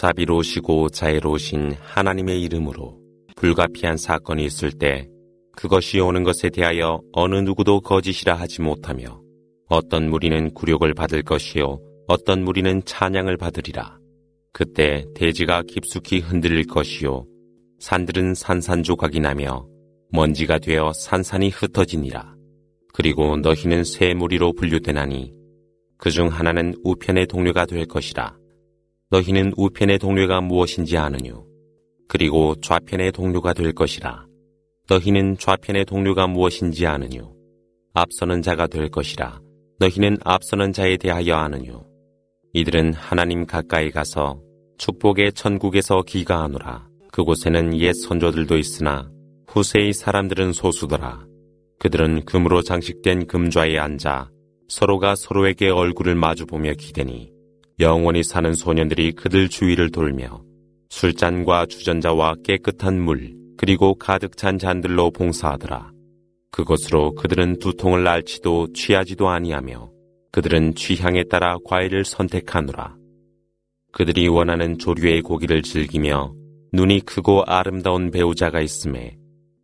자비로우시고 자애로우신 하나님의 이름으로 불가피한 사건이 있을 때 그것이 오는 것에 대하여 어느 누구도 거짓이라 하지 못하며 어떤 무리는 굴욕을 받을 것이요 어떤 무리는 찬양을 받으리라. 그때 대지가 깊숙이 흔들릴 것이요 산들은 산산조각이 나며 먼지가 되어 산산이 흩어지니라. 그리고 너희는 새 무리로 분류되나니 그중 하나는 우편의 동료가 될 것이라. 너희는 우편의 동료가 무엇인지 아느뇨. 그리고 좌편의 동료가 될 것이라. 너희는 좌편의 동료가 무엇인지 아느뇨. 앞서는 자가 될 것이라. 너희는 앞서는 자에 대하여 아느뇨. 이들은 하나님 가까이 가서 축복의 천국에서 기가하노라. 그곳에는 옛 선조들도 있으나 후세의 사람들은 소수더라. 그들은 금으로 장식된 금좌에 앉아 서로가 서로에게 얼굴을 마주보며 기대니 영원히 사는 소년들이 그들 주위를 돌며 술잔과 주전자와 깨끗한 물 그리고 가득 찬 잔들로 봉사하더라. 그것으로 그들은 두통을 앓지도 취하지도 아니하며 그들은 취향에 따라 과일을 선택하노라. 그들이 원하는 조류의 고기를 즐기며 눈이 크고 아름다운 배우자가 있음에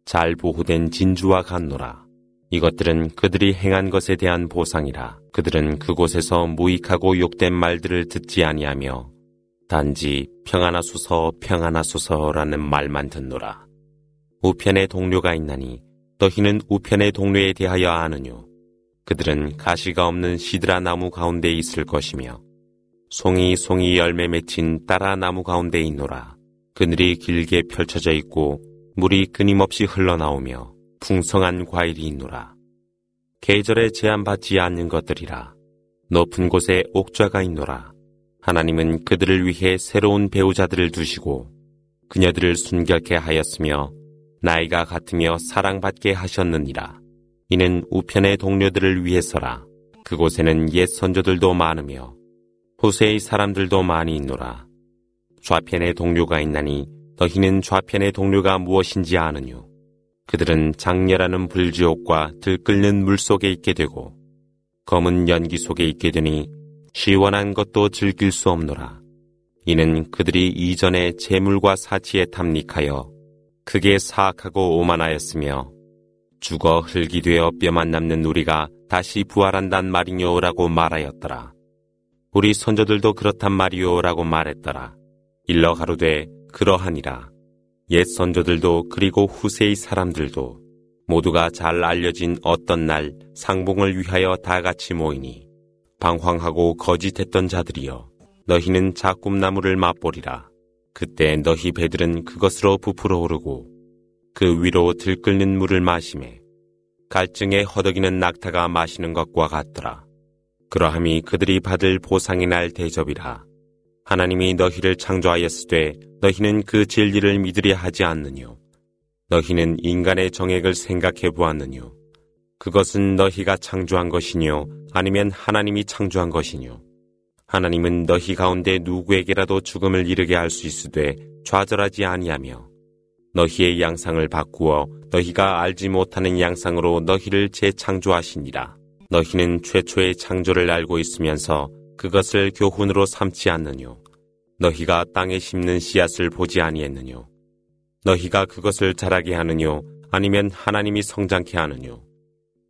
잘 보호된 진주와 같노라. 이것들은 그들이 행한 것에 대한 보상이라. 그들은 그곳에서 무익하고 욕된 말들을 듣지 아니하며 단지 평안하소서 평안하소서라는 말만 듣노라. 우편의 동료가 있나니 너희는 우편의 동료에 대하여 아느뇨. 그들은 가시가 없는 시드라 나무 가운데 있을 것이며 송이 송이 열매 맺힌 따라 나무 가운데 있노라. 그늘이 길게 펼쳐져 있고 물이 끊임없이 흘러나오며 풍성한 과일이 있노라. 계절에 제한받지 않는 것들이라. 높은 곳에 옥좌가 있노라. 하나님은 그들을 위해 새로운 배우자들을 두시고 그녀들을 순결케 하였으며 나이가 같으며 사랑받게 하셨느니라. 이는 우편의 동료들을 위해서라. 그곳에는 옛 선조들도 많으며 후세의 사람들도 많이 있노라. 좌편의 동료가 있나니 너희는 좌편의 동료가 무엇인지 아느뇨. 그들은 장렬하는 불지옥과 들끓는 물 속에 있게 되고 검은 연기 속에 있게 되니 시원한 것도 즐길 수 없노라. 이는 그들이 이전에 재물과 사치에 탐닉하여 크게 사악하고 오만하였으며 죽어 흙이 되어 뼈만 남는 우리가 다시 부활한단 말이뇨라고 말하였더라. 우리 선조들도 그렇단 말이요라고 말했더라. 일러 가로되 그러하니라. 옛 선조들도 그리고 후세의 사람들도 모두가 잘 알려진 어떤 날 상봉을 위하여 다 같이 모이니 방황하고 거짓했던 자들이여 너희는 자꿈나무를 맛보리라. 그때 너희 배들은 그것으로 부풀어 오르고 그 위로 들끓는 물을 마시매 갈증에 허덕이는 낙타가 마시는 것과 같더라. 그러함이 그들이 받을 보상의 날 대접이라. 하나님이 너희를 창조하였으되 너희는 그 진리를 믿으려 하지 않느뇨. 너희는 인간의 정액을 생각해 보았느뇨. 그것은 너희가 창조한 것이뇨 아니면 하나님이 창조한 것이뇨. 하나님은 너희 가운데 누구에게라도 죽음을 이르게 할 수 있으되 좌절하지 아니하며 너희의 양상을 바꾸어 너희가 알지 못하는 양상으로 너희를 재창조하시니라. 너희는 최초의 창조를 알고 있으면서 그것을 교훈으로 삼지 않느뇨. 너희가 땅에 심는 씨앗을 보지 아니했느뇨. 너희가 그것을 자라게 하느뇨. 아니면 하나님이 성장케 하느뇨.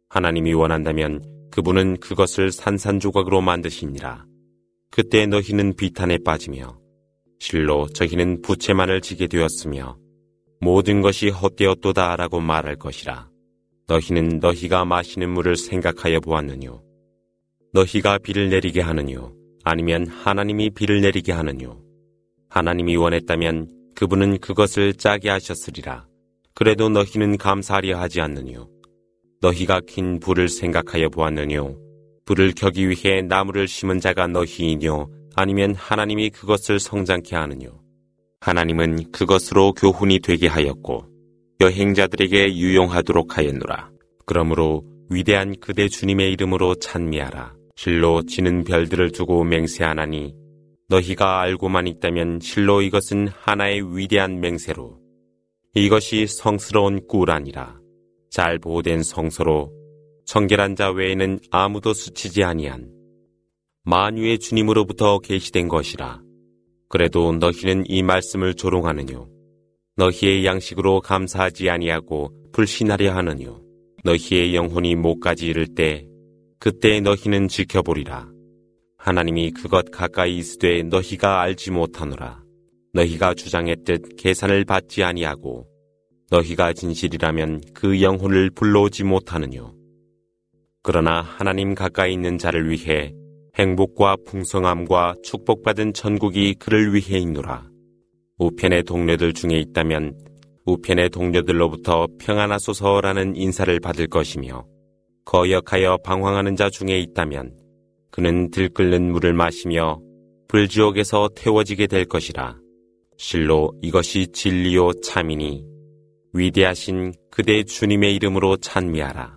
하나님이 원한다면 그분은 그것을 산산조각으로 만드시니라. 그때 너희는 비탄에 빠지며 실로 저희는 부채만을 지게 되었으며 모든 것이 헛되었도다라고 말할 것이라. 너희는 너희가 마시는 물을 생각하여 보았느뇨. 너희가 비를 내리게 하느뇨. 아니면 하나님이 비를 내리게 하느뇨. 하나님이 원했다면 그분은 그것을 짜게 하셨으리라. 그래도 너희는 감사하려 하지 않느뇨. 너희가 킨 불을 생각하여 보았느뇨. 불을 켜기 위해 나무를 심은 자가 너희이뇨. 아니면 하나님이 그것을 성장케 하느뇨. 하나님은 그것으로 교훈이 되게 하였고 여행자들에게 유용하도록 하였노라. 그러므로 위대한 그대 주님의 이름으로 찬미하라. 실로 지는 별들을 두고 맹세하나니 너희가 알고만 있다면 실로 이것은 하나의 위대한 맹세로 이것이 성스러운 꿀 아니라 잘 보호된 성소로 청결한 자 외에는 아무도 스치지 아니한 만유의 주님으로부터 계시된 것이라. 그래도 너희는 이 말씀을 조롱하느뇨. 너희의 양식으로 감사하지 아니하고 불신하려 하느뇨. 너희의 영혼이 목까지 이를 때 그때 너희는 지켜보리라. 하나님이 그것 가까이 있으되 너희가 알지 못하노라. 너희가 주장했듯 계산을 받지 아니하고 너희가 진실이라면 그 영혼을 불러오지 못하느뇨. 그러나 하나님 가까이 있는 자를 위해 행복과 풍성함과 축복받은 천국이 그를 위해 있노라. 우편의 동료들 중에 있다면 우편의 동료들로부터 평안하소서라는 인사를 받을 것이며 거역하여 방황하는 자 중에 있다면 그는 들끓는 물을 마시며 불지옥에서 태워지게 될 것이라. 실로 이것이 진리요 참이니 위대하신 그대 주님의 이름으로 찬미하라.